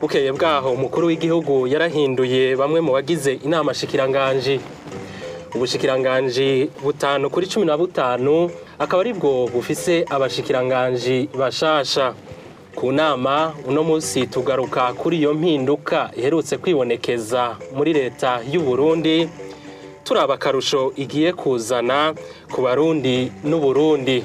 bukeye bwaho umukuru w'igihugu yarahinduye bamwe mu bagize inama shikiranganji ubushikiranganji butanu kuri cumi na butanu akaba aribwo bufise abashikiranganji bashasha ku nama uno munsi tugaruka kuri iyo mpinduka iherutse kwibonekeza muri leta y'u Burundi turaba akarusho igiye kuzana ku barundi Burundi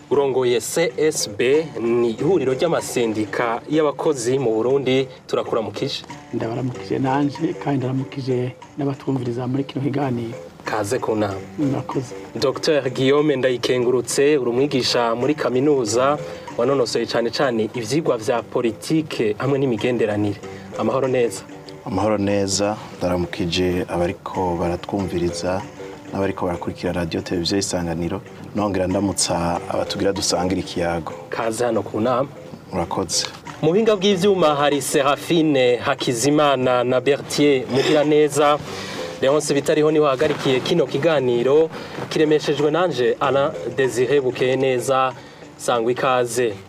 urongoye csb ni ihuriro ry'amasendika y'abakozi mu burundi turakuramukije ndabaramukije nanjye kandi ndaramukije n'abatwumviriza muri kino kiganiro kaze ku nama dr guillaume ndayikengurutse urumwigisha muri kaminuza wanonosoye cyane cyane ibyigwa bya politiki hamwe n'imigenderanire amahoro neza amahoro neza ndaramukije abariko baratwumviriza n'abariko barakurikira radiyo televiziyo y'isanganiro nongera ndamutsa abatubwira dusangira ikiyago kaze hano ku nama murakoze mu buhinga bw'ibyuma hari serafine hakizimana na Mugira neza leonce bitariho niho hahagarikiye kino kiganiro kiremeshejwe nanje ana desire bukeye neza sangwa ikaze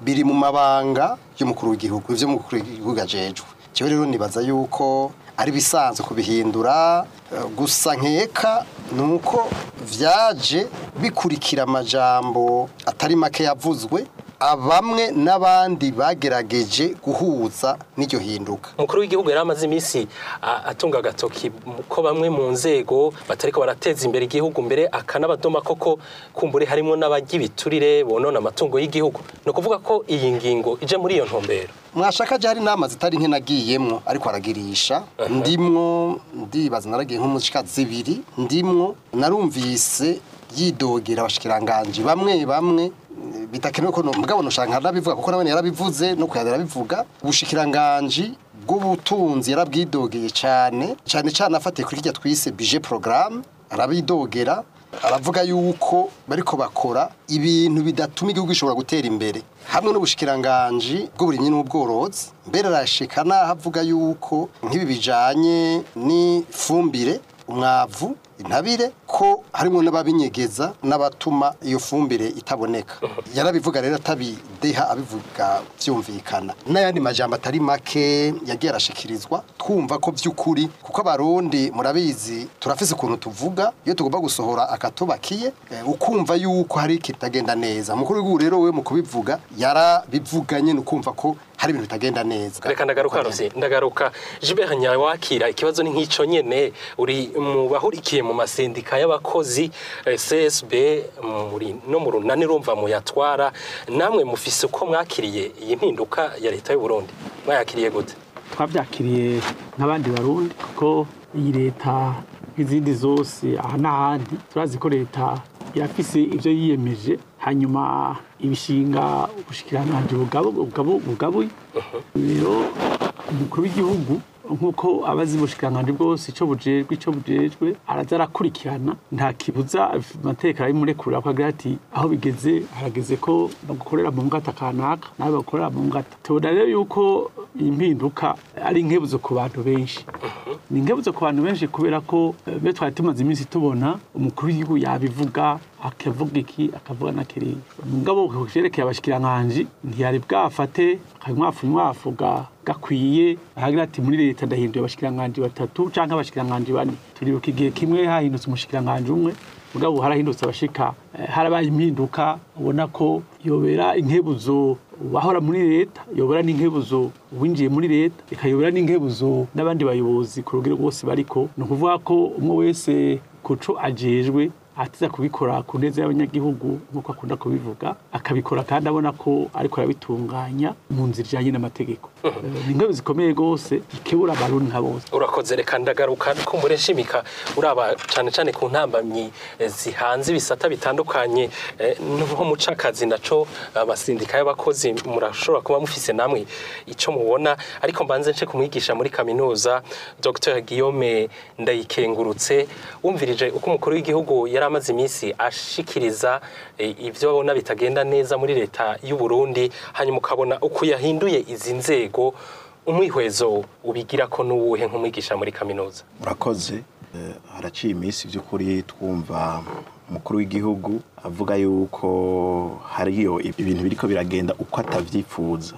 biri mu mabanga y'umukuru w'igihugu ibyo umukuru w'igihugu ajejwe cyo rero nibaza yuko ari bisanzwe kubihindura gusa nkeka ni uko byaje bikurikira amajambo atari make yavuzwe abamwe n'abandi bagerageje guhuza n'iryo hinduka umukuru w'igihugu yari amaze iminsi atunga agatoki ko bamwe mu nzego batariko barateza imbere igihugu mbere akanabadoma koko kumbure harimo n'abajya ibiturire bonona amatungo y'igihugu ni ukuvuga ko iyi ngingo ije muri iyo ntumbero mwashaka hari inama zitari nke nagiyemo ariko aragirisha ndimwo ndibaza naragiye nk'umushika zibiri ndimwo narumvise yidogera abashikiranganji bamwe bamwe bitakenewe ko mugabo nushanga arabivuga kuko nabonye yarabivuze no kuyadara bivuga ubushikiranganje bw'ubutunzi yarabwidogeye cyane cyane cyane afatiye kuri kijya twise budget programme arabidogera aravuga yuko bariko bakora ibintu bidatuma igihugu gishobora gutera imbere hamwe n'ubushikiranganje bw'uburimyi n'ubworozi mbere arashika n'aho avuga yuko nk'ibi bijanye n'ifumbire umwavu intabire ko harimo n'ababinyegeza n'abatuma iyo fumbire itaboneka yarabivuga rero atabideha abivuga byumvikana n'ayandi majambo atari make yagiye arashikirizwa twumva ko by'ukuri kuko abarundi murabizi turafize ukuntu tuvuga iyo tugomba gusohora akatubakiye eh, ukumva yuko hari kitagenda neza mukuru w'igihugu rero we mu kubivuga yarabivuganye ni ukumva ko hari ibintu bitagenda neza reka ndagaruka rose ndagaruka jibe hanyawakira ikibazo ni nk'icyo nyine uri mu bahurikiye mu masendika y'abakozi eh, csb no mu runani rumva muyatwara namwe mufise uko mwakiriye iyi mpinduka ya leta y'u Burundi mwayakiriye gute twabyakiriye nk'abandi barundi kuko iyi leta nk'izindi zose aha n'ahandi turazi ko leta yafise ibyo yiyemeje hanyuma ibishinga ubushikiranganji bugabuye uh-huh. rero umukuru w'igihugu nk'uko abazi ubushikiranganji bwose icyo bujejwe icyo bujejwe araza arakurikirana nta kibuza amateka arabimurekura akagira ati aho bigeze harageze ko bagukorera mu ngata kanaka nawe bagukorera mu ngata tubona rero yuko impinduka ari inkebuzo ku bantu benshi mhm. ni inkebuzo ku bantu benshi kubera ko eh, be twari tumaze iminsi tubona umukuru w'igihugu yabivuga akavuga iki akavuga na kiriya umugabo werekeye abashyikirankanji ntiyari bwafate akamwafunywafuga gakwiye aragira ati muri leta ndahinduye abashyikirankanji batatu cyangwa abashyikirankanji bane turibuka igihe kimwe hahindutse umushikirankanji umwe mugabo harahindutse abashika eh, harabaye impinduka ubona ko yobera inkebuzo abahora muri leta yobora n'inkebuzo uwinjiye muri leta ikayobora n'inkebuzo n'abandi bayobozi ku rugero rwose bariko ni ukuvuga ko umwe wese kuco ajejwe atiza kubikora ku neza y'abanyagihugu nk'uko akunda kubivuga akabikora kandi abona ko ariko arabitunganya mu nzira ijyanye n'amategeko intebe zikomeye rwose ikebura abarundi nka bose urakoze reka ndagaruka ko mureshimika uraba cyane cyane ku ntambamyi eh, zihanze ibisata bitandukanye eh, nko mucakazi naco abasindika y'abakozi murashobora kuba mufise namwe icyo mubona ariko mbanze nce kumwigisha muri kaminuza Dr Guillaume Ndayikengurutse wumvirije uko umukuru w'igihugu yari amaze iminsi ashikiriza Eh, ibyo babona bitagenda neza muri leta y'u Burundi hanyuma ukabona uko yahinduye izi nzego umwihwezo ubigira ko n'uwuhe nk'umwigisha muri kaminuza murakoze eh, haraciye iminsi by'ukuri twumva umukuru w'igihugu avuga yuko hariyo ibintu biriko biragenda uko atavyifuza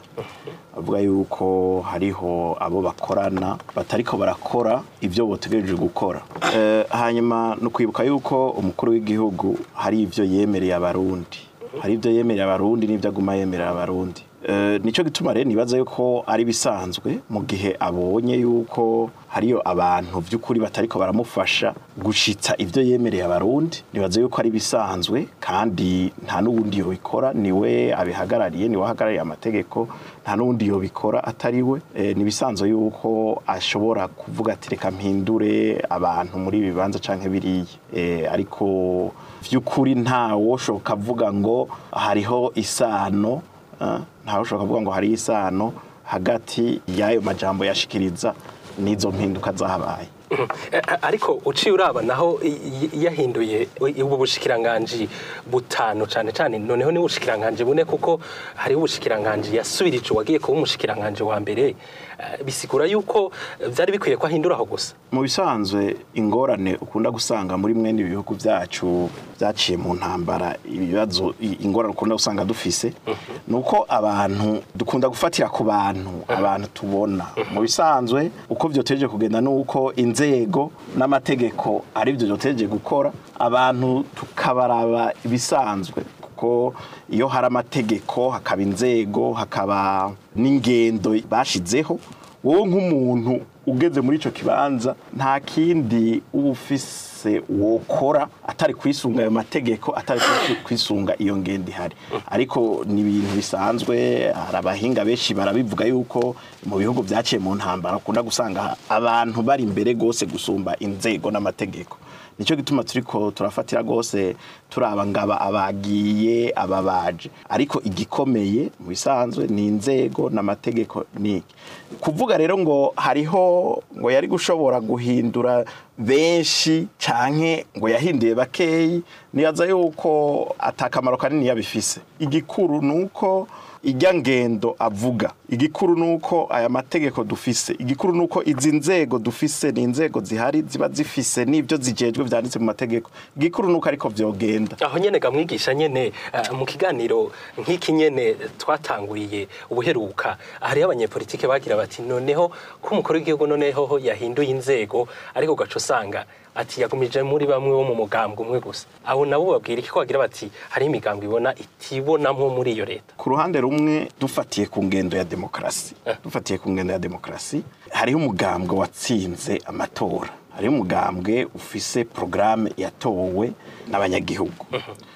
avuga yuko hariho abo bakorana batariko barakora ibyo botegereje gukora eh, hanyuma ni ukwibuka yuko umukuru w'igihugu hari ibyo yemereye abarundi hari ibyo yemereye abarundi n'ibyo aguma yemerera abarundi Eh, nicyo gituma rero nibaza yuko ari bisanzwe mu gihe abonye yuko hariyo abantu by'ukuri batariko baramufasha gushitsa ibyo yemereye abarundi nibaza yuko ari bisanzwe kandi nta n'uwundi yobikora niwe abihagarariye niwe ahagarariye amategeko nta n'uwundi yobikora atari we eh, ni yuko ashobora kuvuga ati reka mpindure abantu muri ibi bibanza canke biriya eh, ariko by'ukuri ntawe ushoboka avuga ngo hariho isano Eh, ntawushobora kuvuga ngo hariyo isano hagati y'ayo majambo yashikiriza n'izo mpinduka zahabaye eh, eh, ariko uciye uraba naho yahinduye ubu bushikiranganje butanu cyane cyane noneho ni ubushikiranganji bune kuko hari ubushikiranganje yasubirije wagiye kuba umushikiranganje wa mbere Eh, bisigura yuko byari eh, bikwiye ko ahindura aho gusa mu bisanzwe ingorane ukunda gusanga muri mwene ibi byacu byaciye mu ntambara ibibazo ingorane ukunda gusanga dufise mhm. ni uko abantu dukunda gufatira ku bantu mhm. abantu tubona mhm. mu bisanzwe uko byoteje kugenda ni uko inzego n'amategeko ari byo byoteje gukora abantu tukabaraba ibisanzwe kuko iyo hari amategeko hakaba inzego hakaba n'ingendo bashizeho wowe nk'umuntu ugeze muri icyo kibanza nta kindi uba ufise wokora atari kwisunga ayo mategeko atari kwisunga iyo ngendo ihari ariko ni ibintu bisanzwe hari abahinga benshi barabivuga yuko mu bihugu byaciye mu ntambara ukunda gusanga abantu bari imbere rwose gusumba inzego n'amategeko nicyo gituma turi ko turafatira rwose turaba ngaba abagiye ababaje ariko igikomeye mu bisanzwe ni inzego n'amategeko ni kuvuga rero ngo hariho ngo yari gushobora guhindura benshi cyane ngo yahinduye bakeyi ntiyaza yuko atakamaro kanini yabifise igikuru ni uko ijya ngendo avuga igikuru ni uko aya mategeko dufise igikuru ni uko izi nzego dufise ni inzego zihari ziba zifise n'ibyo zigejwe byanditse mu mategeko igikuru ni uko ariko byogera bigenda aho nyene gamwigisha nyene eh, mu kiganiro nk'iki nyene twatanguriye ubuheruka hari abanyepolitike bagira bati noneho ko umukuru w'igihugu noneho yahinduye inzego ariko gaco usanga ati yagumije muri bamwe bo mu mugambwe umwe gusa Aho nabo babwira iki ko bagira bati hari imigambwe ibona itibonamwo muri iyo leta ku ruhande rumwe dufatiye ku ngendo ya demokarasi eh. dufatiye ku ngendo ya demokarasi hariho umugambwe watsinze amatora hariho umugambwe ufise porogaramu yatowe n'abanyagihugu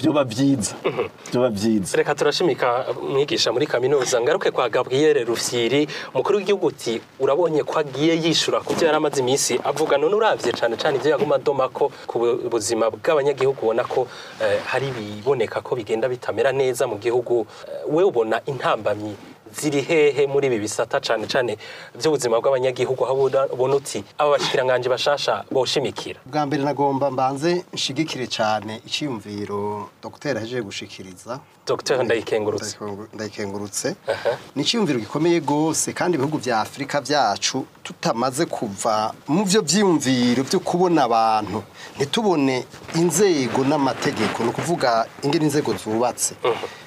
byoba byiza byoba byiza reka turashimika mwigisha muri kaminuza ngaruke kwa Gabriel Rufyiri mukuru w'igihugu uti urabonye ko agiye yishura kubyo yari amaze iminsi avuga none urabye cyane cane ivyo yaguma domako ku buzima bw'abanyagihugu ubona ko eh, hari biboneka ko bigenda bitamera neza mu gihugu eh, we ubona intambamyi ziri hehe muri ibi bisata cyane cyane by'ubuzima bw'abanyagihugu aho ubona uti aba bashikiranganji bashasha boshimikira bwa mbere nagomba mbanze nshigikire cyane icyiyumviro dogiteri ahejeje gushikiriza dogiteri ndayikengurutse ndayikengurutse ni icyiyumviro gikomeye rwose kandi ibihugu bya afurika byacu tutamaze kuva mu byo byiyumviro byo kubona abantu ntitubone inzego n'amategeko ni ukuvuga ingene inzego zubatse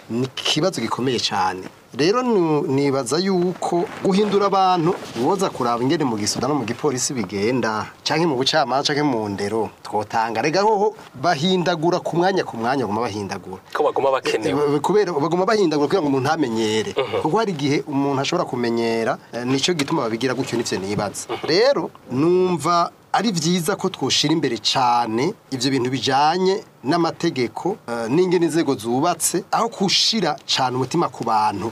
ni ikibazo gikomeye cyane rero nibaza yuko guhindura abantu woza kuraba ingene mu gisuda no mu gipolisi bigenda cyangwa mu bucamanza cyangwa mu ndero twotanga rega hoho bahindagura ku mwanya ku mwanya baguma bahindagura ko baguma bakenewe eh, eh, kubera baguma bahindagura kugira ngo umuntu amenyere mhm. kuko hari igihe umuntu ashobora kumenyera eh, nicyo gituma babigira gutyo n'ivyo nibaza mhm. rero numva ari byiza ko twushyira imbere cyane ibyo bintu bijyanye n'amategeko eh, n'ingene inzego zubatse aho gushyira cyane umutima ku bantu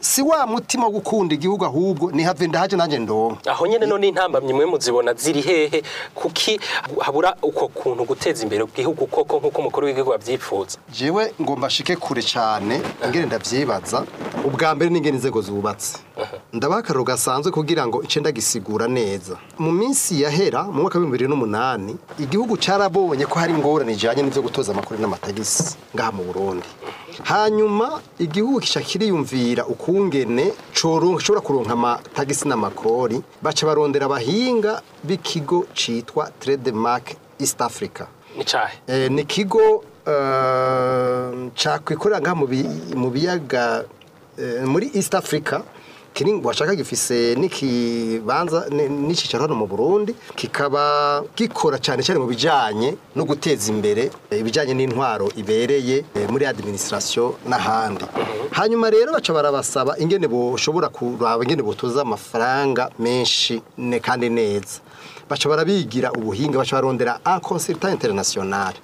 si wa mutima wo gukunda igihugu ahubwo ni have ndahaje nanjye ndonka aho nyine none intambamyi mwe muzibona ziri hehe kuki habura uko kuntu guteza imbere igihugu koko nk'uko umukuru w'igihugu abyipfuza jewe ngomba shike kure cyane ingene ndavyibaza ubwa mbere n'ingene inzego zubatse ndabaha akararo gasanzwe kugira ngo icyenda gisigura neza mu minsi yahera mu mwaka w'ibihumbi bibiri n'umunani igihugu cyarabonye ko hari ingorane ijanye n'ivyo gutoza amakuru n'amatagisi ngaha mu burundi hanyuma igihugu kica kiriyumvira ukungene cishobora kuronka amatagisi n'amakori baca barondera abahinga b'ikigo citwa trademark east africa ni eh, ikigo ehm, cyakwikorera mu biyaga eh, muri east africa washaka gifise n'ikibanza n'icyicaro hano mu burundi kikaba gikora cyane cyane mu bijyanye no guteza imbere eh, ibijyanye n'intwaro ibereye muri adiminisitirasiyo n'ahandi mhm. hanyuma rero baca barabasaba ingene bushobora kuraba ingene butuza amafaranga menshi kandi neza bashobora bigira ubuhinga bashobora rondera a consultant international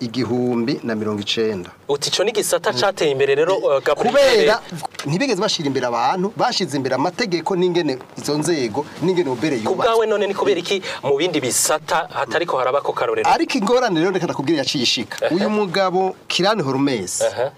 igihumbi na mirongo icyenda uti icyo ni cyateye imbere rero eh, kubera ntibigeze bashyira imbere abantu bashyize imbere amategeko n'ingene izo nzego n'ingene ubere yubatse ubwawe none ni kubera iki mu bindi bisata hatari ko haraba karorero ariko ingorane rero reka nakubwire yaciye ishika uyu mugabo kirani horumesi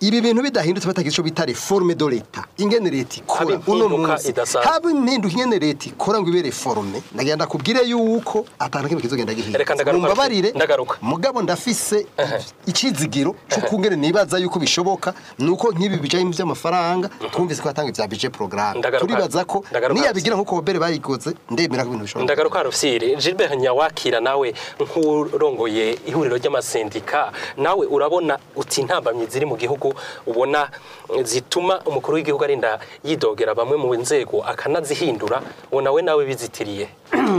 ibi bintu bidahindutse batagize icyo bita reforme de leta ingene leta ikora uno munsi haba impinduka ingene leta ikora ngo ibe reforme ndagenda kubwire yuko atari akantu k'ibi kizogenda gihinga mumbabarire mugabo ndafise ikizigiro cy'ukungere nibaza yuko bishoboka nuko nk'ibi bijanye by'amafaranga twumvise ko hatanga ibya budget programme turibaza ko niyabigira nk'uko bobere bayikoze ndemera ko ibintu bishoboka ndagaruka rufsiri Gilbert Nyawakira nawe nk'urongoye ihuriro ry'amasendika nawe urabona uti intambamyi ziri mu gihugu ubona zituma umukuru w'igihugu arinda yidogera bamwe mu nzego akanazihindura we nawe bizitiriye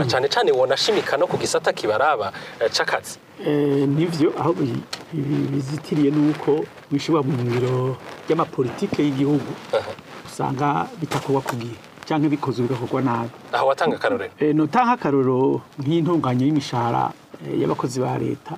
cyane cyane wonashimika no ku gisata kibaraba eh, c'akazi eh, nivyo aho bizitiriye nuko wishobora mu biro by’amapolitike y'igihugu usanga bitakorwa ku gihe cyangwa bikozwe bigakorwa nabi aho watanga akarorero eh, notanga akarorero nk'intunganye y'imishahara y'abakozi ba leta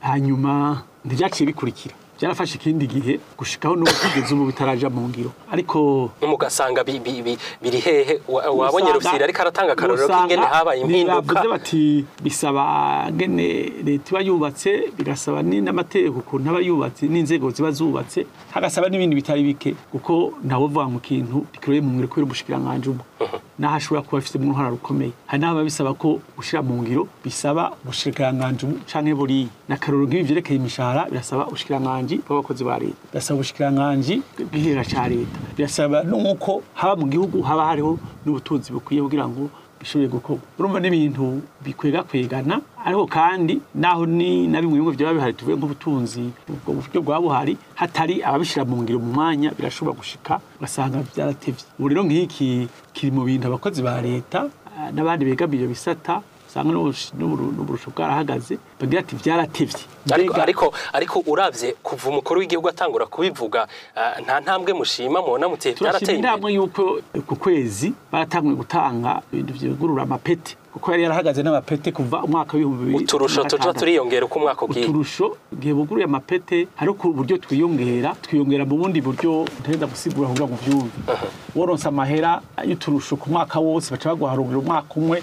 hanyuma ntibyaciye bikurikira byarafashe ikindi gihe gushikaho n'ubutigeze ubu bitaraja mu ngiro ariko umugasanga biri hehe wabonye rufyiri ariko aratanga akarorero k'ingene habaye impinduka bati bisaba ngene leta iba yubatse bigasaba n'amategeko ukuntu aba yubatse n'inzego ziba zubatse hagasaba n'ibindi bitari bike kuko ntawe uvuga mu kintu gikoreye mu ngiro kubera ubushikirankanje ubwo n'aho ashobora kuba afite mu rukomeye hari n'aba bisaba ko gushyira mu ngiro bisaba ubushyikiranganji canke buriya n'akarorero nk'ibi byerekeye imishahara birasaba ubushyikiranganji bw'abakozi ba leta birasaba ubushyikiranganji bw'ihera ca leta birasaba n'uko haba mu gihugu haba hariho n'ubutunzi bukwiye kugira ngo ishoboye gukorwa urumva n'ibintu bikwega kwegana ariko kandi naho ni na bimwe bimwe byaba bihari tuvuye nk'ubutunzi ubwo buryo bwa buhari hatari ababishyira mu ngiro mu mwanya birashobora gushika ugasanga byaratevye ubu rero nk'iki kiri mu bintu abakozi ba leta ah, n'abandi begamiye ibyo bisata usanga n'uburushu bwarahagaze bagira ati byaratebye ariko urabye kuva umukuru w'igihugu atangura kubivuga eh, nta ntambwe mushima mubona muteye byarateye imbere turashima inama y'uko ku kwezi baratanguye gutanga ibintu byegurura amapeti kuko yari yarahagaze n'amapete kuva umwaka w'ibihumbi bibiri uturusho tuja turiyongera uko umwaka ugiye uturusho igihe buguruye amapete hari uburyo twiyongera twiyongera mu bundi buryo ntenda gusigura kugira ngo ubyumve woronse amahera y'uturusho ku mwaka wose baca baguharurira umwaka umwe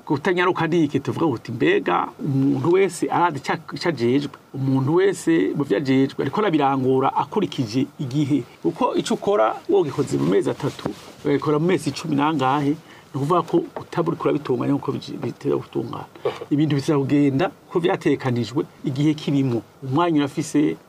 gutanyaruka ni iki tuvuga uti mbega umuntu wese aradi cajejwe umuntu wese mu byo ajejwe ariko arabirangura akurikije igihe kuko icyo ukora wogikoze mu mezi atatu ugakora mu mezi icumi n'angahe ni ukuvuga ko utaburi kurabitunganya nk'uko bitera gutungana ibintu bizagenda ko byatekanijwe igihe kirimo umwanya urafise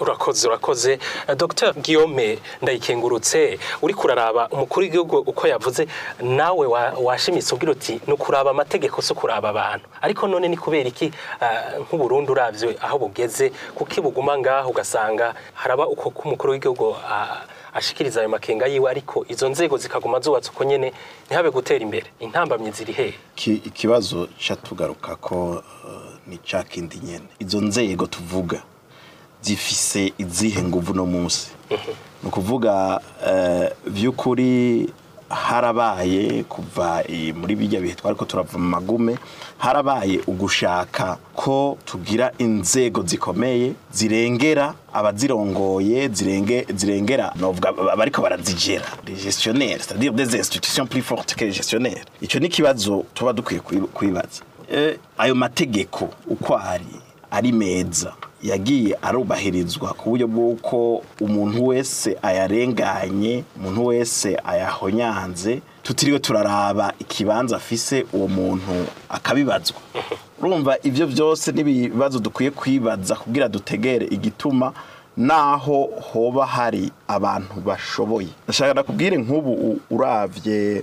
urakoze urakoze eh, dr guillaume ndayikengurutse uri kuraraba umukuru w'igihugu uko yavuze nawe washimitse ugira uti ni ukuraba amategeko si ukuraba abantu ariko none none ni kubera iki eh, nk'uburundi urabye aho bugeze kuko ibuguma ngaho ugasanga haraba uko k'umukuru w'igihugu eh, ashikiriza ayo makenga yiwe ariko izo nzego zikaguma zubatse uko nyene ntihabe gutera imbere intambamye ziri hehe ikibazo catugaruka ko eh, ni ca kindi nyene izo nzego tuvuga zifise izihe nguvu no munsi ni ukuvuga by'ukuri harabaye kuva eh, muri bijya bihe twari ko turava mu magume harabaye ugushaka ko tugira inzego zikomeye zirengera abazirongoye zirengera abariko barazigera gestionnaire c'est-à-dire des institutions plus fortes icyo ni ikibazo tuba dukwiye kwibaza eh, ayo mategeko uko ari ari meza yagiye arubahirizwa ku buryo bw'uko umuntu wese ayarenganye umuntu wese ayahonyanze tutiriwe turaraba ikibanza afise uwo muntu akabibazwa urumva ibyo byose n'ibibazo dukwiye kwibaza kugira dutegere igituma naho hoba hari abantu bashoboye ndashaka kubwira nk'ubu urabye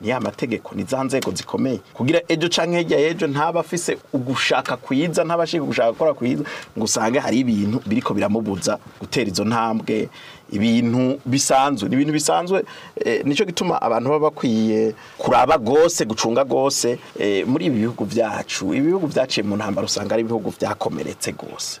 ni ya mategeko ni za nzego zikomeye kugira ejo cyangwa hirya y'ejo ntaba afise ugushaka kuyiza ntabashije gushaka gukora kuyiza ngo usange hari ibintu biriko biramubuza gutera izo ntambwe ibintu bisanzwe ni ibintu bisanzwe eh, nicyo gituma abantu baba bakwiye kuraba gose gucunga gose eh, muri ibi bihugu byacu ibihugu byaciye mu ntambara usanga ari ibihugu byakomeretse rwose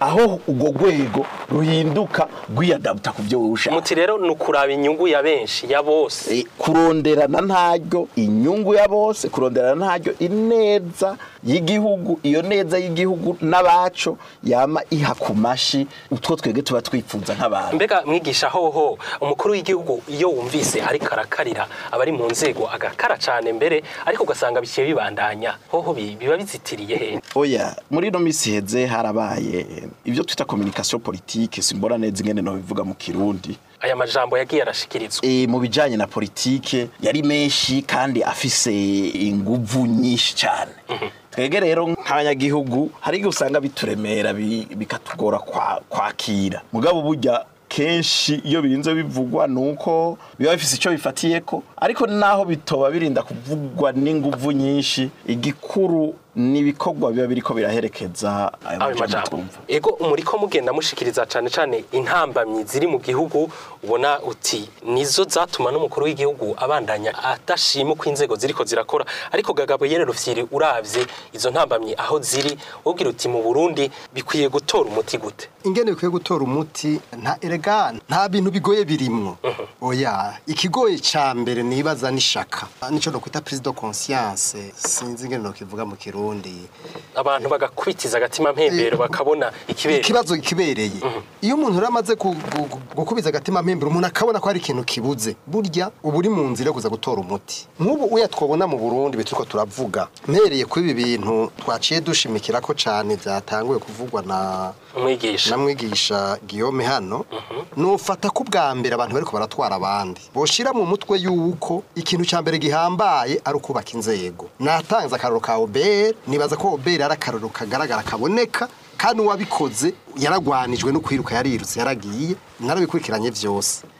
aho urwo rwego ruhinduka rwiyadabuta ku byo wowe ushaka muti rero ni ukuraba inyungu ya benshi ya bose eh, kuronderana ntaryo inyungu ya bose kuronderana ntaryo ineza y'igihugu iyo neza y'igihugu n'abacu yama iha ku mashi utwo twebwe tuba twifuza nk'abantu mbega mwigisha hoho umukuru w'igihugu iyo wumvise ariko arakarira abari mu nzego agakara cyane mbere ariko ugasanga bikeye biba kubandanya hoho biba bizitiriye he oya muri no misi heze harabaye ivyo twita communication politique simbona neza ingene no bivuga mu kirundi aya majambo yagiye arashikirizwa eh mu bijanye na politique yari menshi kandi afise inguvu nyinshi cyane mm -hmm. twege rero nk'abanyagihugu hari gusanga usanga bituremera bikatugora kwakira mugabo burya kenshi iyo birinze bivugwa ni uko biba bifite icyo bifatiyeko ariko naho bitoba birinda kuvugwa n’inguvu nyinshi igikuru n'ibikorwa biba biriko biraherekeza ayo majambo ego muriko mugenda mushikiriza cyane cyane intambamyi ziri mu gihugu ubona uti nizo zatuma n'umukuru w'igihugu abandanya atashima ko inzego ziriko zirakora ariko Gabriel Rufyiri urabye izo ntambamyi aho ziri ubwira uti mu Burundi bikwiye gutora umuti gute ingene bikwiye gutora umuti nta elegana nta bintu bigoye birimo oya ikigoye cya mbere nibaza nishaka nico no kwita prise de conscience sinzi ingene no mu kirundi n'ubundi abantu bagakubitiza agatima mpembero eh, bakabona ikibazo kibereye mhm. iyo umuntu uramaze gukubiza agatima mpembero umuntu akabona ko hari ikintu kibuze burya uba uri mu nzira yo kuza gutora umuti nk'ubu uya twabona mu burundi bituriko turavuga mpereye kuri ibi bintu twaciye dushimikira ko cyane byatanguye kuvugwa na umwigisha namwigisha Guillaume hano mhm. nufata ko ubwa mbere abantu bariko baratwara abandi boshira mu mutwe yuko ikintu cya mbere gihambaye ari ukubaka inzego natanze akararo ka Obert nibaza ko Obert ari akararo kagaragara kaboneka kandi uwabikoze yaragwanijwe no kwiruka yarirutse yaragiye narabikurikiranye byose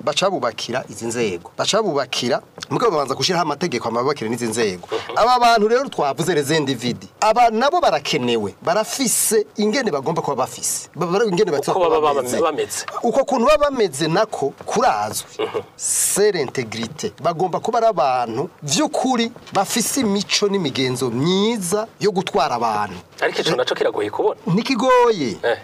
bacabubakira izi nzego bacabubakira mugabo babanza gushyiraho amategeko amabakira n'izi nzego aba bantu rero twavuze rezende vidi aba nabo barakenewe barafise ingene bagomba kuba bafise ingene bameze uko kuntu baba bameze nako kurazwi mhm. sere integrite bagomba kuba ari abantu by'ukuri bafise imico n'imigenzo myiza yo gutwara abantu ariko icyo nacyo kiragoye kubona ntikigoye eh.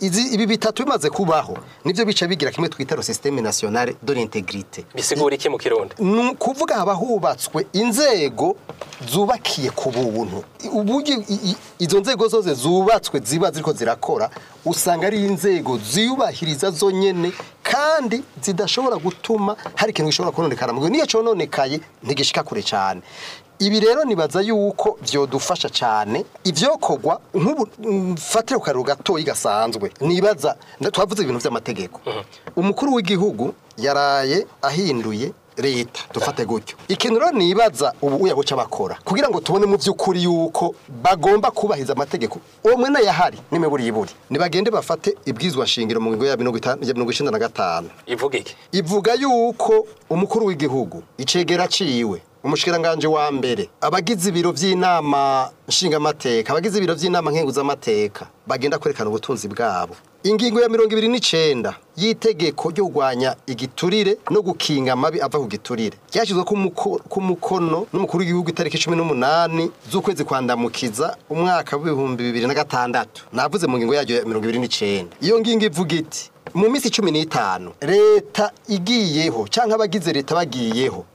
ibi bitatu bimaze bimaze kubaho nibyo bica bigira kimwe twita systeme nationale de l'intégrité bisigura iki mu kirundi ni kuvuga haba hubatswe inzego zubakiye ku buntu uburyo izo nzego zose zubatswe ziba ziriko zirakora usanga ari inzego ziyubahiriza zonyene kandi zidashobora gutuma hari ikintu gishobora kononekara mu niyo cononekaye ntigishika kure cyane ibi rero nibaza yuko byodufasha cyane ibyokorwa nk'ubu mfatire ku kariro gatoya gasanzwe nibaza twavuze ibintu by'amategeko mhm. umukuru w'igihugu yaraye ahinduye leta dufate gutyo ikintu rero nibaza ubu uya guca bakora kugira ngo tubone mu by'ukuri yuko bagomba kubahiza amategeko uwo mwene yahari n'imiburi yiburi nibagende bafate ibwizwa shingiro mu ngingo ya mirongo icyenda na gatanu ivuga iki ivuga yuko umukuru w'igihugu icegera aciwe umushikiranganji wa mbere abagize ibiro by'inama nshingamateka abagize ibiro by'inama nkenguzamateka bagenda kwerekana ubutunzi bwabo ingingo ya mirongo ibiri n'icyenda y'itegeko ryo kurwanya igiturire no gukinga amabi ava ku giturire ryashyizwe ku mukono n'umukuru w'igihugu itariki cumi n'umunani z'ukwezi kwandamukiza umwaka w'ibihumbi bibiri na gatandatu navuze mu ngingo yaryo ya mirongo ibiri n'icyenda iyo ngingo ivuga iti mu minsi cumi n'itanu leta igiyeho cyangwa abagize leta bagiyeho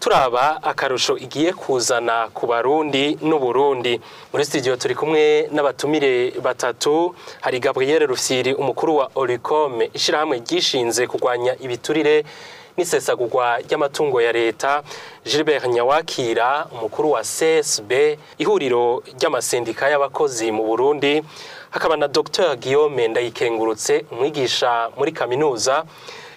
turaba akarusho igiye kuzana ku barundi n'u Burundi muri studio turi kumwe n'abatumire batatu hari Gabriel Rufyiri umukuru wa Oricom ishyirahamwe ryishinze kurwanya ibiturire n'isesagurwa ry'amatungo ya leta Gilbert Nyawakira umukuru wa CSB ihuriro ry'amasendika y'abakozi mu Burundi hakaba na Dr Guillaume Ndayikengurutse umwigisha muri kaminuza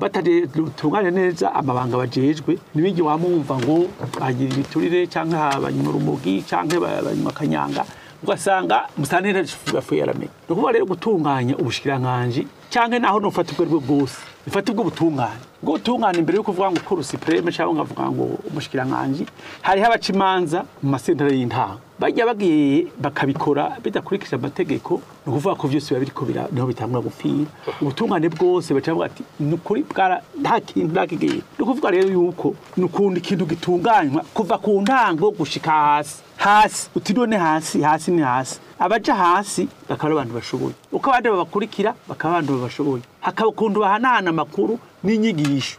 batatunganya neza amabanga bajejwe ntibijye wamwumva ngo bagira ibiturire cyangwa banyuma urumogi cyangwa banyuma akanyanga ugasanga musanira bafuye aramenye ni ukuvuga rero gutunganya ubushikanganje cyangwa naho nufata ubwo bwose ifata ubwo butungane mbere yo kuvuga ngo ukora usipureme cyangwa nkavuga ngo umushikiranganji hariho abaca imanza mu masentare y'intango bajya bagiye bakabikora bidakurikije amategeko ni ukuvuga ko byose biba biriko niho bitangura gupfira ubutungane bwose baca bavuga ati ni ukuri nta kintu nta kigero ni ukuvuga rero yuko ni ukuntu ikintu gitunganywa kuva ku ntango gushika hasi hasi uti none hasi hasi ni hasi abaja hasi bakaba abantu bashoboye uko abandi babakurikira bakaba abantu babashoboye ukuntu bahanahana amakuru n'inyigisho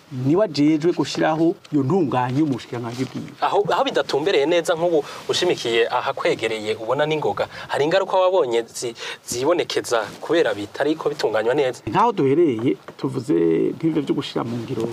niwe ajejwe gushyiraho iyo ntunganye umushyikiranganje bwiwe aho aho bidatumbereye neza nk'ubu ushimikiye ahakwegereye ubona n'ingoga hari ingaruka wabonye zibonekeza kubera bitari bitariko bitunganywa neza ntaho duhereye tuvuze nk'ibyo byo gushyira mu ngiro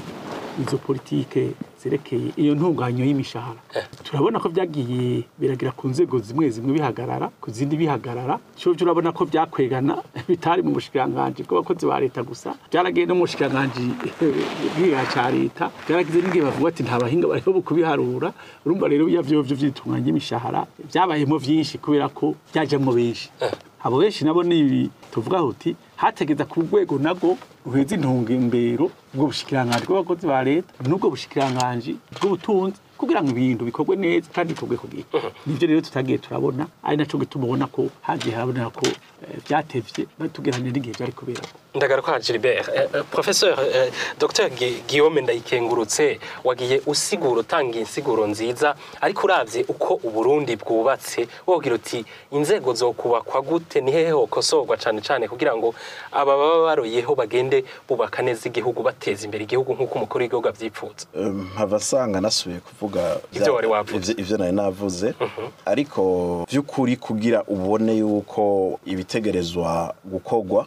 izo politike zerekeye iyo ntunganyo y'imishahara eh. turabona ko byagiye biragira ku nzego zimwe zimwe bihagarara ku zindi bihagarara cyobyo urabona ko byakwegana bitari mu bushikiranganje bw'abakozi ba leta gusa byaragiye no mu bushikiranganje bw'ibihera cya leta byaragize n'igihe bavuga ati nta bahinga bariho kubiharura urumva rero bya byo by'itunganya y'imishahara byabayemo byinshi kubera ko byajyamo benshi eh. abo benshi nabo ni ibi tuvuga uti hategeza ku rwego nabwo ruheza intumbero ubwo bushikiranganji bw'abakozi ba leta n'ubwo bushikiranganji bw'ubutunzi kugira ngo ibintu bikorwe neza kandi bikorwe ku gihe mm-hmm. nivyo rero tutagiye turabona ari naco gituma ubona ko hagiye harabonera ko byatevye batugeranye n'igihe byari kubera ndagaruka Gilbert eh, eh, professeur eh, dr Guillaume ndayikengurutse wagiye usigura utangiye insiguro nziza ariko uravye uko uburundi bwubatse wogira uti inzego zokubakwa gute ni hehe hokosorwa cyane cane kugira ngo aba baba baroyeho bagende bubaka neza igihugu bateza imbere igihugu nk'uko umukuru w'igihugu avyipfuza nkava nasubiye kuvuga ivyo nari navuze mhm. ariko by’ukuri kugira ubone yuko ibiti birategerezwa gukogwa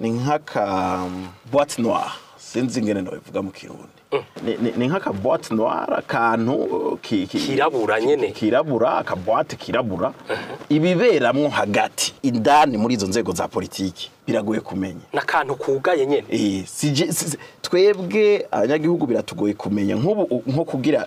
ni nk'aka mm, buwate noire sinzi ingene nawe mu kirundi ni nk'akabuwate nwara akantu kirabura nyine kirabura akabuwate kirabura uh-huh. ibiberamo hagati indani muri izo nzego za politiki biragoye kumenya n'akantu kugaye nyine eh, twebwe abanyagihugu biratugoye kumenya nko kugira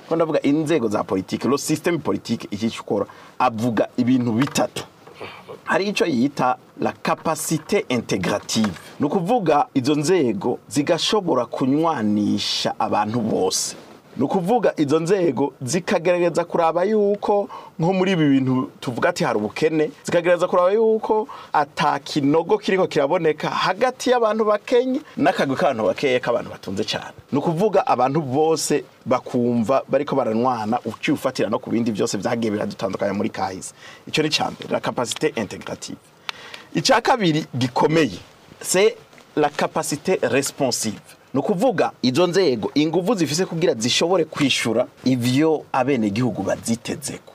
ndiko ndavuga inzego za politiki, lo system politiki iki cyukora avuga ibintu bitatu hari icyo yita la kapasite integrative ni ukuvuga izo nzego zigashobora kunywanisha abantu bose ni ukuvuga izo nzego zikagerageza kuraba yuko nko muri ibi bintu tuvuga ati hari ubukene zikagerageza kureba yuko atakinogo kiriko kiraboneka hagati y'abantu bakenye n'akagwi k'abantu bakeye k'abantu batunze cyane ni ukuvuga abantu bose bakumva bariko baranwana ukiwufatira no ku bindi byose byagiye biradutandukanya muri kahise icyo ni cya mbere la capacité intégrative icya kabiri gikomeye c'est la capacité responsive ni ukuvuga izo nzego ingufu zifise kugira zishobore kwishyura ibyo abenegihugu bazitezeko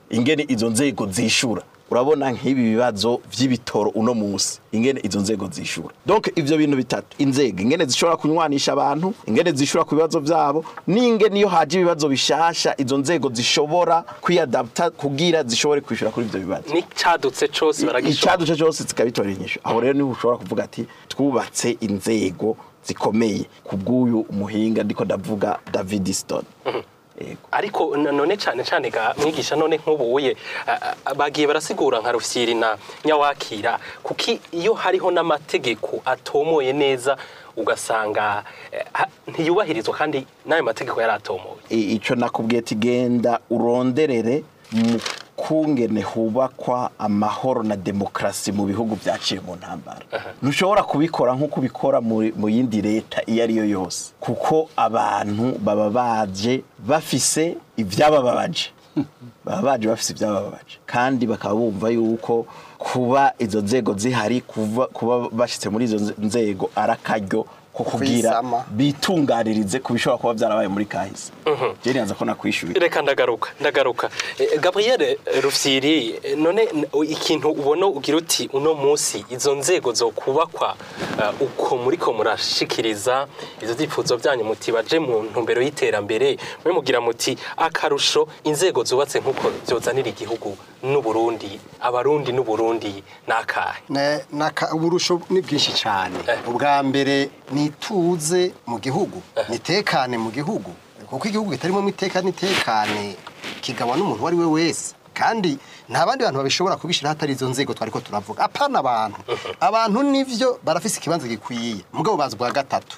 ingene izo nzego zishura urabona nk'ibi bibazo by'ibitoro uno munsi ingene izo nzego zishyura donc ivyo bintu bitatu inzego ingene zishobora kunywanisha abantu ingene zishyura ku bibazo byabo n'ingene niyo haje ibibazo bishasha izo nzego zishobora kwiadapta kubwira zishobore kwishyura kuri ivyo bibazo n'icadutse cyose baragishobora icadutse cyose zikabitora inyishu aho rero niho ushobora kuvuga ati twubatse inzego zikomeye kubw'uyu umuhinga ndiko ndavuga David Stone mhm. ariko none cyane cyane ga mwigisha none nk'ubuye bagiye barasigura nka rufyiri na nyawakira kuki iyo hariho n'amategeko atomoye neza ugasanga eh, ntiyubahirizwa kandi n'ayo mategeko yaratomoye icyo nakubwiye ati genda uronderere kungene hubakwa amahoro na demokarasi mu bihugu byaciye mu ntambara ntushobora kubikora nk'uko ubikora mu yindi leta iyo ari yo yose kuko abantu baba baje bafise ibyabababaje baba baje bafise ibyabababaje kandi bakaba bumva yuko kuba izo nzego zihari kuba bashyitse muri izo nzego ari kukubwira bitunganirize ku bishobora kuba byarabaye muri kahise mhm. jeri yanze ko nakwishyuye reka ndagaruka ndagaruka eh, eh, gaburiyeri rufyiri none ikintu ubona ugira uti uno munsi izo nzego zo kubakwa eh, uko muri ko murashikiriza izo byifuzo byanyu mutibaje mu ntumbero y'iterambere mwe mugira muti akarusho inzego zubatse nk'uko byozanira igihugu n'uburundi abarundi n'uburundi ni akahe uburusho ni bwinshi cyane ubwa mbere nituze mu gihugu nitekane mu gihugu kuko igihugu kitarimo iteka n'itekane kigabwa n'umuntu uwo ari we wese kandi nta bandi bantu babishobora kubishyira hatari izo nzego twari ko turavuga apana abantu abantu nibyo barafise ikibanza gikwiye mugabo bazi bwa gatatu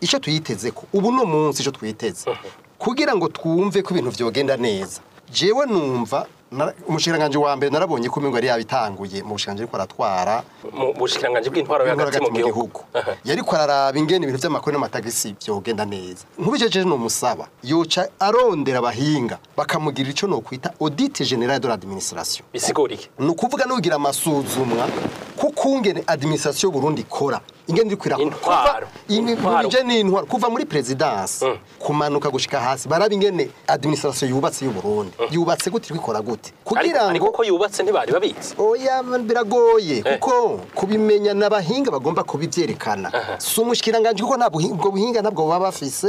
icyo tuyiteze ko ubu ni umunsi icyo twiteze ah. kugira ngo twumve ko ibintu byogenda neza jewe numva umushikiranganji wa mbere narabonye ko umengo yari yabitanguye mu bushikiranganji ariko aratwara mu bushikiranganji bw'intwaro hagati mu gihugu yariko araraba ingene ibintu vy'amakori n'amatagisi vyogenda neza nk'ubijejeje numusaba yoca arondera abahinga bakamugirira ico nokwita audit general de l'administration bisigura ni ukuvuga n'ugira amasuzumwa kukungene administration Burundi ikora ingene iri kwirakora intwaro kuva muri presidence mm. kumanuka gushika hasi baraba ingene administration yubatse y'u Burundi mm. yubatse gute ikora gute gute kugira ngo ko yubatse ntibari babizi oya biragoye eh. kuko kubimenya n'abahinga bagomba kubibyerekana si umushyiranganje kuko ubwo buhinga ntabwo baba bafise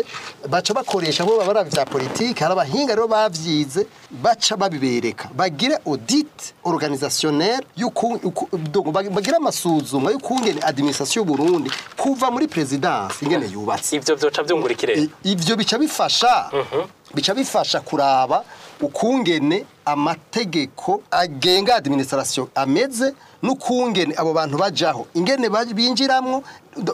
baca bakoresha bo baba bya politiki hari abahinga rero babyize baca babibereka bagire odite organisasiyoneri bagira amasuzuma y'ukungene adiminisitirasiyo y'uburundi kuva muri perezidansi ingene yubatse ibyo byoca byungura ikirere ibyo bica bifasha bica bifasha kuraba ukungene amategeko agenga administration ameze n'ukungene abo bantu bajyaho ingene binjiramo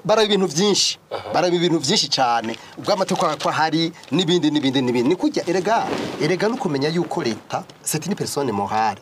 baraba ibintu byinshi baraba ibintu byinshi cyane ubwo amategeko ko hari n'ibindi n'ibindi n'ibindi ni kujya erega erega no kumenya yuko leta seti ni pesone mohari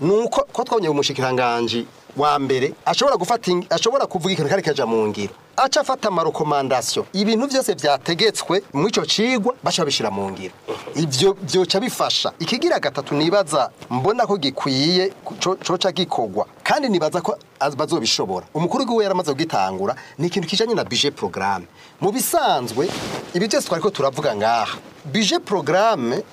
nuko ko twabonye umushikiranganje wa mbere ashobora gufata ashobora kuvuga ikintu kari kaja mu ngiro aca afata amarokomandasiyo ibintu byose byategetswe mu icyo kigwa baca babishyira mu ngiro ibyo byoca bifasha ikigira gatatu nibaza mbona ko gikwiye coca gikorwa kandi nibaza ko bazobishobora umukuru w'iwe yaramaze kugitangura ni ikintu kijanye na bije porogaramu mu bisanzwe ibi byose twari ko turavuga ngaha bije porogaramu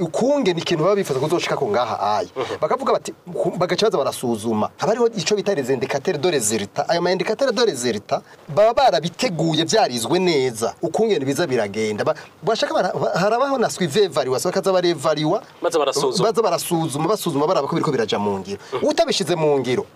ukunge ni baba bifuza kuzoshika ku ngaha ayi bakavuga bati bagaca baza barasuzuma haba hariho ico bita les indicateurs de résultat ayo ma indicateurs baba barabiteguye byarizwe neza ukunge biza biragenda bashaka harabaho na suive evaluation bakaza barevaliwa baza barasuzuma baza basuzuma baraba ko biriko biraja mu ngiro utabishyize mu ngiro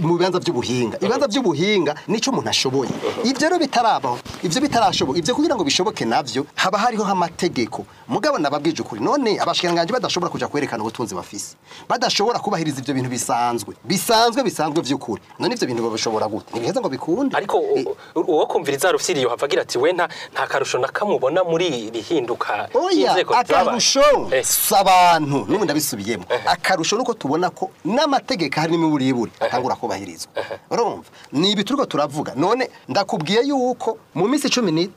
mu bibanza by'ubuhinga ibibanza by'ubuhinga mhm. nicyo umuntu ashoboye mhm. ibyo rero bitarabaho ibyo bitarashoboka ivyo kugira ngo bishoboke nabyo haba hariho amategeko mugabo nababwije ukuri none abashikanganje badashobora kuja kwerekana ubutunzi bafise badashobora kubahiriza ibyo bintu bisanzwe bisanzwe bisanzwe by’ukuri none ivyo bintu babishobora gute nibiheza ngo bikunde ariko eh. uwo kumviriza rufsiri yo havagira ati we nta nta karusho nakamubona muri rihinduka inzego akarusho eh. abantu n'ubu ndabisubiyemo eh. akarusho nuko tubona ko n'amategeko hari n'imiburiburi atangura kubahirizwa urumva ni ibi turavuga none ndakubwiye yuko mu minsi icumi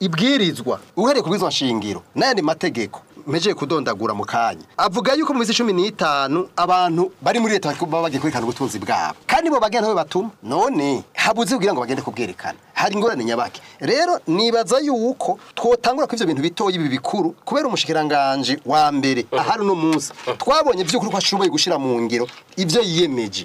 ibwirizwa uhereye kuri izo nshingiro n'ayandi mategeko mejeje kudondagura mu kanya avuga yuko mu minsi cumi n'itanu abantu bari muri leta baba bagiye kwerekana ubutunzi bwabo kandi bo bagenda aho batuma none habuze kugira ngo bagende kubwerekana hari ingorane nyabaki rero nibaza yuko twotangura kuri ibyo bintu bitoya ibi bikuru kubera umushyikiranganji wa mbere ahari uno munsi twabonye by'ukuri ko ashoboye gushyira mu ngiro ibyo yiyemeje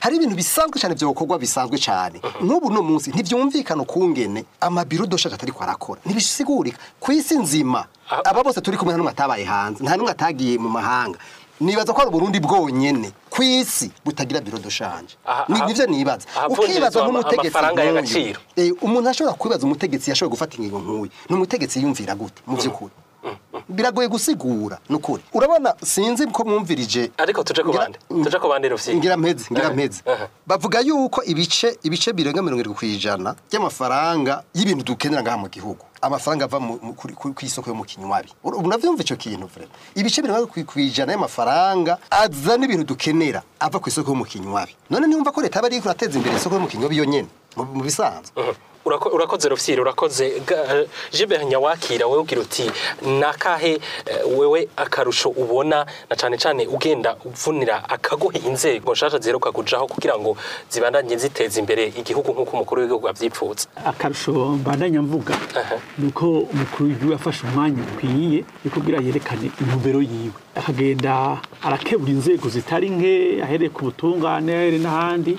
hari ibintu bisanzwe cyane byakorwa bisanzwe cyane n'ubu uno munsi ntibyumvikane ukungene amabirudo ashaka atari kwarakora ntibisigurika ku isi nzima ah. aba bose turi kumwe hano atabaye hanze nta n'umwe atagiye mu mahanga nibaza ko ari uburundi bwonyine ku isi butagira biro dushanje. Ah, ah, nibyo nibaza ukibaza nk'umutegetsi umuntu ashobora kwibaza umutegetsi yashobora gufata ingingo nk'uyu ni umutegetsi yumvira gute mu by'ukuri biragoye gusigura nukuri urabona sinzi ko mwumvirije ariko tuje kubande tuje kubande rufyi ngira mpeze ngira eh, mpeze eh. bavuga yuko ibice ibice birenga 70% by'amafaranga y'ibintu dukenera ngaha mu gihugu amafaranga ava ku isoko yo mu kinywabi unavyumva ico kintu ibice birenga ku ijana y'amafaranga aza n'ibintu dukenera ava ku isoko yo mu kinywabi none niumva ko leta bari kurateza imbere isoko yo mu kinywabi yo mu bisanzwe mm-hmm. urakoze rufyiri urakoze jiberi eh, nyawakira wowe ubwira uti ni eh, wewe akarusho ubona na cyane cyane ugenda upfunira akaguha inzego nshyashya ziheruka kujaho kugira ngo zibandanye ziteza imbere igihugu nk'uko umukuru w'igihugu abyipfutse akarusho mbandanya mvuga ni uko umukuru w'igihugu yafashe umwanya ukwiye ni kugira yerekane intumbero yiwe akagenda arakebura inzego zitari nke ahereye ku butungane n'ahandi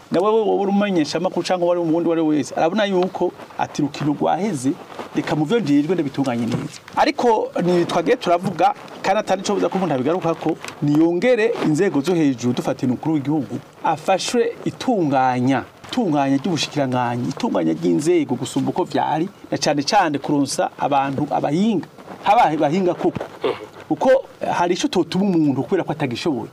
nawe wowe urumenyesha amakuru cyangwa uwo ari mu uwo ari we wese arabona yuko ati rukino rwaheze reka mu byo ngirirwe ndabitunganye neza ariko twage turavuga kandi atari cyo ko umuntu abigaruka ko niyongere inzego zo hejuru dufatiye umukuru w'igihugu afashe itunganya itunganya ry'ubushikiranganyi itunganya ry'inzego gusumba uko byari na cyane cyane kuronsa abantu abahinga haba bahinga koko uko eh, hari icyo tutuma umuntu kubera ko atagishoboye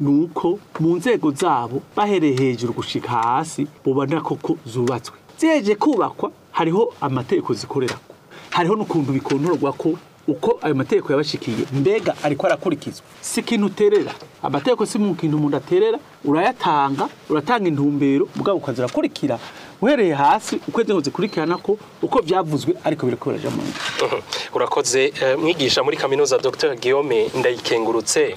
ni uko mu nzego zabo bahereye hejuru gushyika hasi mubona koko zubatswe ziheje kubakwa hariho amategeko zikorera hariho n'ukuntu bikontorwa ko uko ayo mategeko yabashikiye mbega ariko arakurikizwa si ikintu uterera amategeko si mu kintu umuntu aterera urayatanga uratanga intumbero mugabo ukaza urakurikira uhereye hasi ukwezi ngo zikurikirana ko uko byavuzwe ariko biriko biraja mu urakoze eh, mwigisha muri kaminuza dr guillaume ndayikengurutse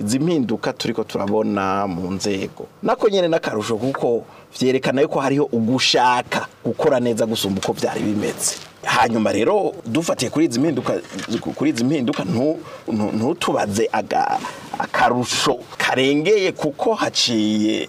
izi mpinduka turi ko turabona mu nzego nako nyine n'akarusho kuko byerekana yuko hariho ugushaka gukora neza gusumba uko byari bimeze hanyuma rero dufatiye kuri izi mpinduka kuri izi mpinduka ntutubaze akarusho karengeye kuko haciye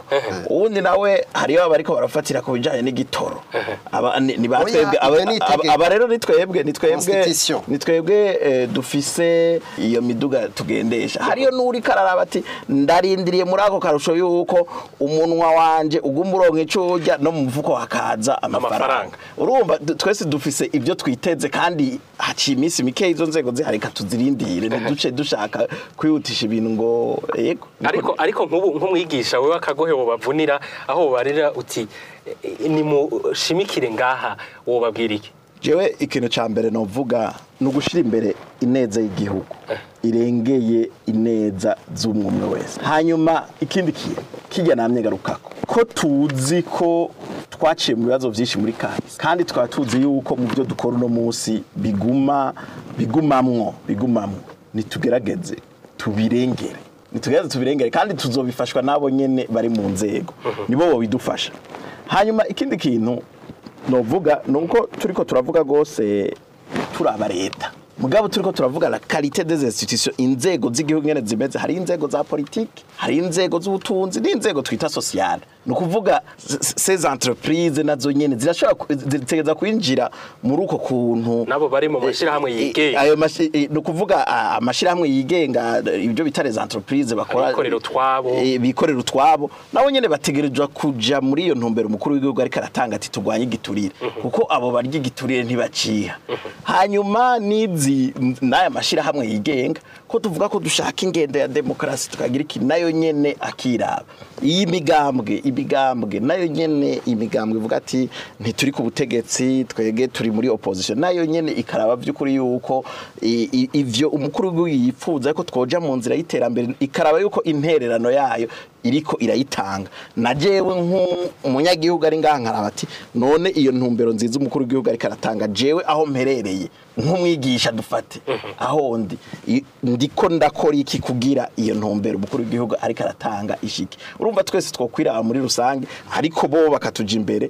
ubundi nawe hariyo abariko barafatira ku bijyanye n'igitoro aba ni batwebwe aba rero ni twebwe ni twebwe ni twebwe dufise iyo miduga tugendesha hariyo n'uri kararaba ati ndarindiriye muri ako karusho y'uko umunwa wanjye uguma uronka urya no mu mufuko hakaza amafaranga urumva twese dufise ibyo twiteze kandi haciye iminsi mike izo nzego zihareka tuzirindire ntiduce dushaka kwihutisha ibintu ngo yego ariko nk'umwigisha we w'akagohe wabavunira aho barira uti e, e, nimushimikire ngaha wobabwira iki jewe ikintu cya mbere navuga ni ugushyira imbere ineza y'igihugu irengeye ineza z'umwumwe wese hanyuma ikindi kintu kijya namye garukako ko tuzi ko twaciye mu bibazo byinshi muri kandi kandi tukaba tuzi yuko mu byo dukora uno munsi biguma bigumamwo bigumamwo nitugerageze tubirengere nitugerageze tubirengere kandi tuzobifashwa n'abo nyine bari mu nzego uhuh. nibo bidufasha hanyuma ikindi kintu ni uvuga turi ko turavuga rwose turi aba leta mugabo turi turavuga la karite des institutions inzego z'igihugu ngene zimeze hari inzego za politiki hari inzego z'ubutunzi n'inzego twita social ni ukuvuga ces entreprise nazo nyene zirashobora zitegeza kwinjira muri uko kuntu nabo bari mu eh, mashirahamwe eh, yigenga ayo eh, ni ukuvuga amashirahamwe yigenga ibyo bita les entreprise bakora bikorera twabo bikorera utwabo nabo nyene bategerezwa kuja muri iyo ntumbero mukuru w'igihugu ariko aratanga ati turwanye igiturire mhm. kuko abo barya igiturire ntibaciha mhm. hanyuma ni n'aya mashyirahamwe yigenga ko tuvuga ko dushaka ingendo ya demokarasi tukagira iki nayo nyine akiraba iyi migambwe imigambwe nayo nyine imigambwe ivuga ati ntituri ku butegetsi twege turi muri opozisiyo nayo nyine ikaraba by'ukuri yuko ibyo umukuru w'igihugu yipfuza ko twoja mu nzira y'iterambere ikaraba yuko intererano yayo iriko irayitanga najewe nk'umunyagihugu ari ngaha nkaraba ati none iyo ntumbero nziza umukuru w'igihugu ariko aratanga jewe aho mperereye nk'umwigisha dufate aho ndi ndiko ndakora iki kugira iyo ntumbero umukuru w'igihugu ariko aratanga ishiki urumva twese twokwiraba muri rusange ariko bo bakatuja imbere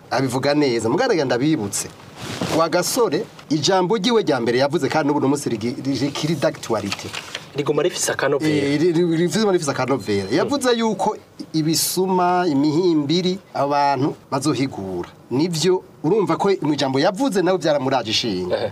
abivuga neza mugaragara ndabibutse wa gasore ijambo ryiwe rya mbere yavuze kandi n'ubu munsi rikiri dagitarite riguma rifise akanovera riguma rifise akanovera yavuze yuko ibisuma imihimbiri abantu bazohigura nibyo urumva ko mu yavuze nawe byaramuraje ishinga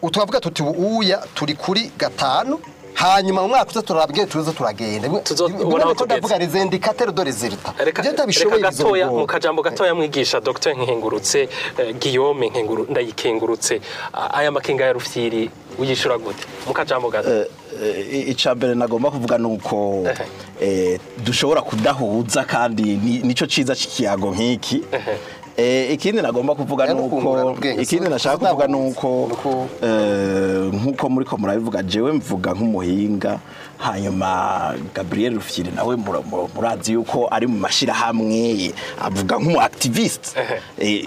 tukavuga tuti uya turi kuri gatanu hanyuma umwaka uza turabwiye tuzo turagenda ubona ko ndavuga rizenda ikatero dore zirita reka gatoya mu kajambo gatoya mwigisha dr nkengurutse eh, guillaume ndayikengurutse aya makenga ya rufyiri uyishura gute mu kajambo gato eh, Eh, icya mbere nagomba kuvuga ni uko eh, dushobora kudahuza kandi nicyo cyiza cy'ikiyago nk'iki eh, ikindi nagomba kuvuga ni uko ikindi nashaka kuvuga ni uko nk'uko muri ko murabivuga jewe mvuga nk'umuhinga hanyuma gabriel rufyiri nawe murazi yuko ari mu mashyirahamwe avuga nk'umuactiviste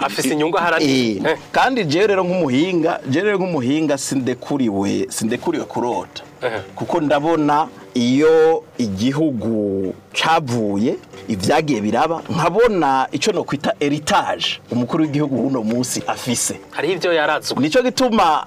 afite inyungu aharaniye kandi jewe rero nk'umuhinga jewe rero nk'umuhinga sindekuriwe sindekuriwe kurota kuko ndabona iyo igihugu cavuye ibyagiye biraba nkabona icyo no kwita eritaje umukuru w'igihugu uno munsi afise hari ibyo yaratswe nicyo gituma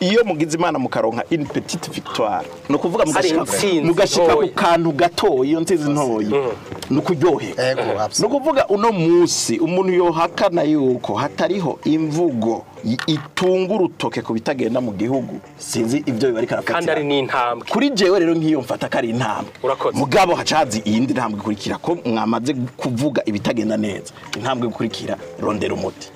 iyo mugize imana mukaronka in petite victoire no kuvuga mugashika ku kantu gato iyo ntizi ntoyi mm. no kuryohe no kuvuga uno munsi umuntu yohakana yuko hatariho imvugo itunga urutoke ku bitagenda mu gihugu sinzi ibyo biba ariko kandi ari n'intambwe kuri jewe rero nk'iyo mfata ko ari intambwe mugabo hacazi iyindi ntambwe ikurikira ko mwamaze kuvuga ibitagenda neza intambwe ikurikira rondera umuti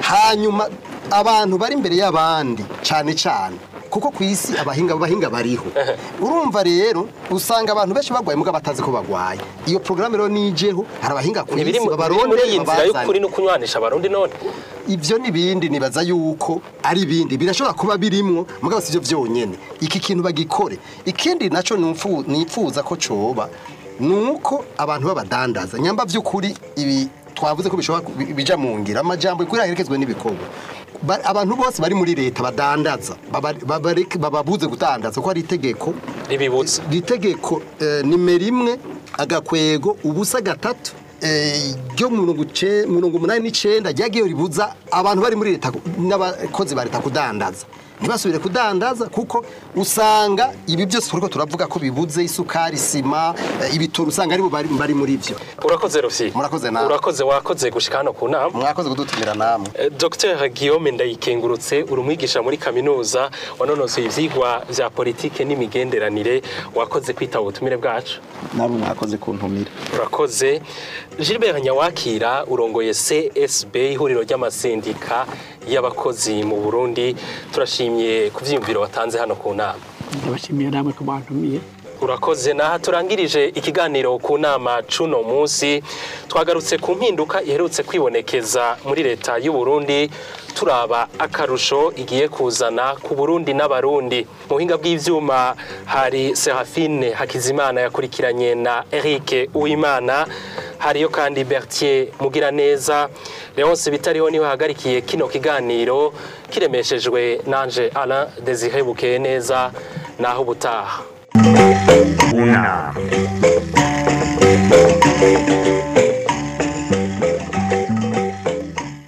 hanyuma abantu bari imbere y'abandi cyane cyane kuko ku isi abahinga abahinga bariho urumva rero usanga abantu benshi barwaye muga batazi ko bagwaye iyo porogaramu rero nijeho hari abahinga ku isi babaronde y'ukuri ibyo n'ibindi nibaza yuko ari ibindi birashobora kuba birimo mugabo sivyo vyonyene iki kintu bagikore ikindi naco nifuza ko coba nuko abantu babadandaza nyamba by’ukuri ibi twavuze ko bishobora bija mu ngira amajambo ikwira herekezwe n'ibikorwa abantu bose bari muri leta badandaza bababuze gutandaza ko ari itegeko itegeko eh, nimero imwe agakwego ubusa gatatu eh, ryo mirongo umunani n'icyenda ryagiye ribuza abantu bari muri leta n'abakozi ba leta kudandaza ntibasubire kudandaza kuko usanga ibi byose turiko turavuga ko bibuze isukari sima eh, ibitoro usanga aribo bari muri byo urakoze rusi murakoze namwe urakoze wakoze gushika hano ku nama mwakoze kudutumira namwe eh, Dr Guillaume Ndayikengurutse urumwigisha muri kaminuza wanonosoye ivyigwa bya politiki n'imigenderanire wakoze kwita ubutumire bwacu namwe mwakoze kuntumira urakoze Gilbert Nyawakira urongoye CSB ihuriro ry'amasendika y'abakozi mu Burundi turashimye ku byiyumviro watanze hano ku nama ndabashimiye namwe ku bantumiye urakoze naha turangirije ikiganiro ku nama cuno munsi twagarutse ku mpinduka iherutse kwibonekeza muri leta y'u Burundi turaba akarusho igiye kuzana ku Burundi n'abarundi mu buhinga bw'ivyuma hari Serafine Hakizimana yakurikiranye na Eric Uwimana hariyo kandi Bertier Mugiraneza Leonce Bitariho niwe hagarikiye kino kiganiro kiremeshejwe nanje Alain Desire neza naho ubutaha Una.